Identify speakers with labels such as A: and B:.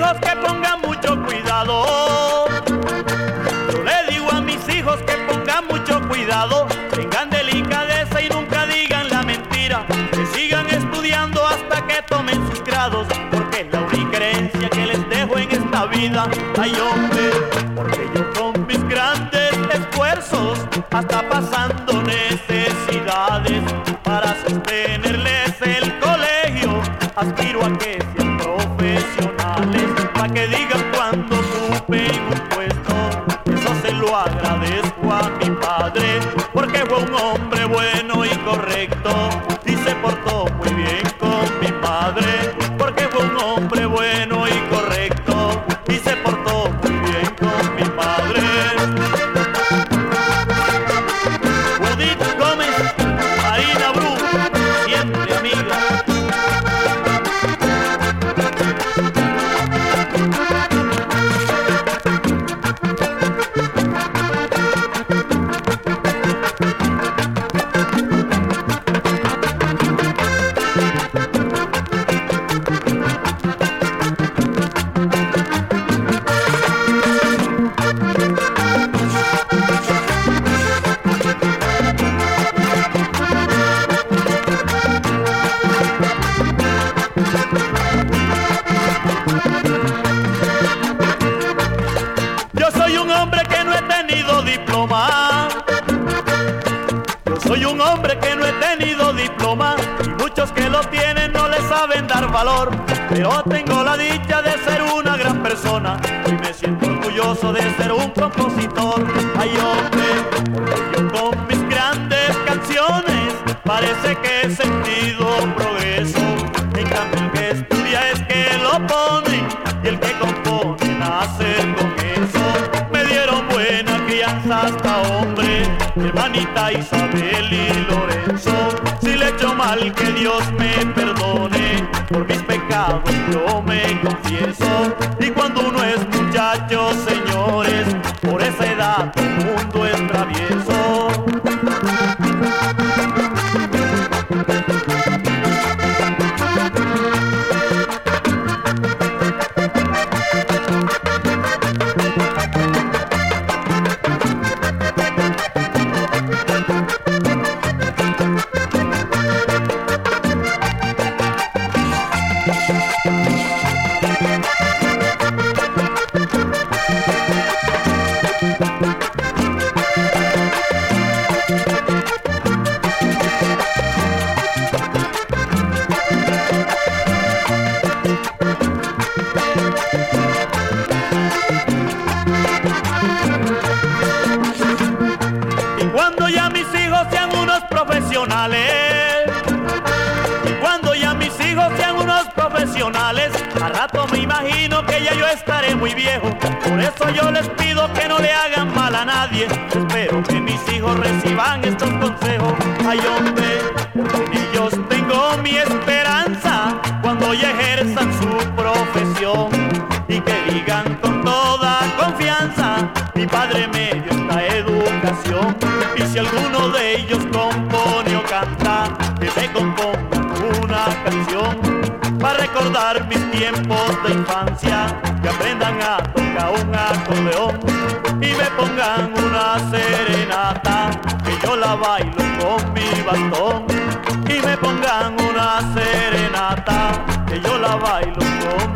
A: que pongan mucho cuidado. Yo le digo a mis hijos que pongan mucho cuidado, tengan delicadeza y nunca digan la mentira, que sigan estudiando hasta que tomen sus grados, porque es la única herencia que les dejo en esta vida. Ay hombre, porque yo con mis grandes esfuerzos, hasta pasando necesidades, para sostenerles el colegio, aspiro a que sean profesionales, para que digan cuando ocupen un puesto, eso se lo agradezco a mi padre, porque fue un hombre bueno y correcto, soy un hombre que no he tenido diploma. Y muchos que lo tienen no le saben dar valor. Pero tengo la dicha de ser una gran persona. Y me siento orgulloso de ser un compositor. Ay hombre, yo con mis grandes canciones parece que he sentido progreso. En cambio el que estudia es que lo pone hombre, hermanita Isabel y Lorenzo. Si le echo mal que Dios me perdone, por mis pecados yo me confieso. Y cuando y cuando ya mis hijos sean unos profesionales, a rato me imagino que ya yo estaré muy viejo. Por eso yo les pido que no le hagan mal a nadie. Espero que mis hijos reciban estos consejos. Ay hombre, ellos tengo mi esperanza cuando ya ejerzan su profesión y que digan con toda confianza, mi padre me dio esta educación y si alguno de ellos para recordar mis tiempos de infancia, que aprendan a tocar un acordeón y me pongan una serenata, que yo la bailo con mi bastón y me pongan una serenata, que yo la bailo con